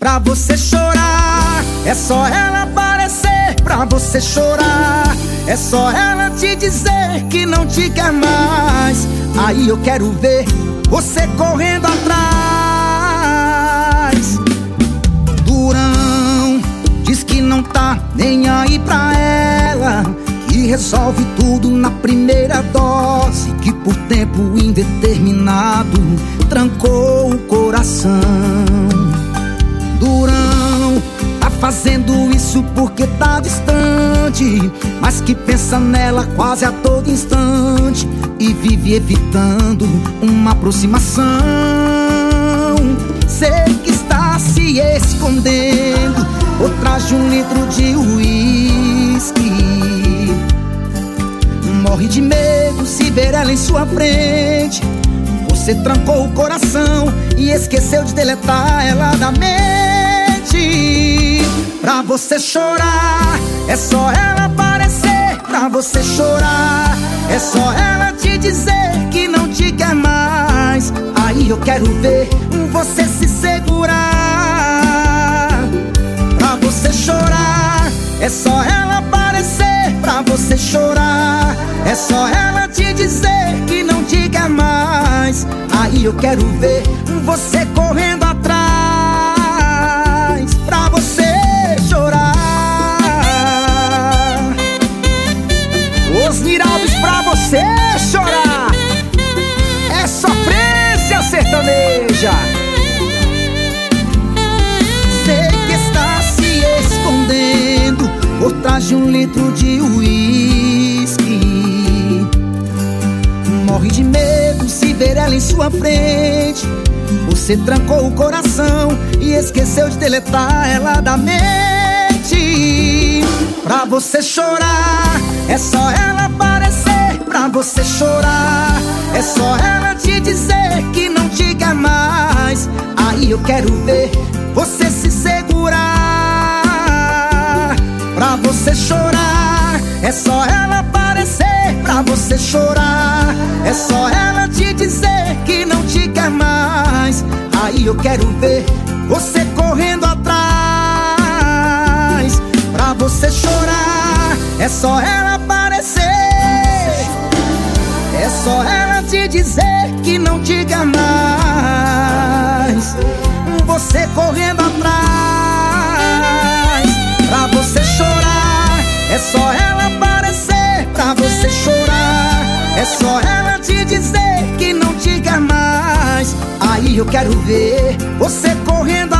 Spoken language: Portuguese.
pra você chorar. É só ela aparecer pra você chorar. É só ela te dizer que não te quer mais. Aí eu quero ver você correndo atrás. Durão diz que não tá nem aí pra ela. Que resolve tudo na primeira dose. Que por tempo indeterminado trancou o mas que pensa nela quase a todo instante e vive evitando uma aproximação. Sei que está se escondendo por trás de um litro de uísque. Morre de medo se ver ela em sua frente. Você trancou o coração e esqueceu de deletar ela da mente. Pra você chorar, é só ela aparecer. Pra você chorar, é só ela te dizer que não te quer mais. Aí eu quero ver você se segurar. Pra você chorar, é só ela aparecer. Pra você chorar, é só ela te dizer que não te quer mais. Aí eu quero ver você correndo atrás. Você chorar. É sofrência sertaneja. Sei que está se escondendo por trás de um litro de uísque. Morre de medo se ver ela em sua frente. Você trancou o coração e esqueceu de deletar ela da mente. Pra você chorar, é só ela você chorar, é só ela te dizer que não te quer mais. Aí eu quero ver você se segurar. Pra você chorar, é só ela aparecer. Pra você chorar, é só ela te dizer que não te quer mais. Aí eu quero ver você correndo atrás. Pra você chorar, é só ela dizer que não quer mais. Você correndo atrás. Pra você chorar, é só ela aparecer. Pra você chorar, é só ela te dizer que não quer mais. Aí eu quero ver você correndo atrás.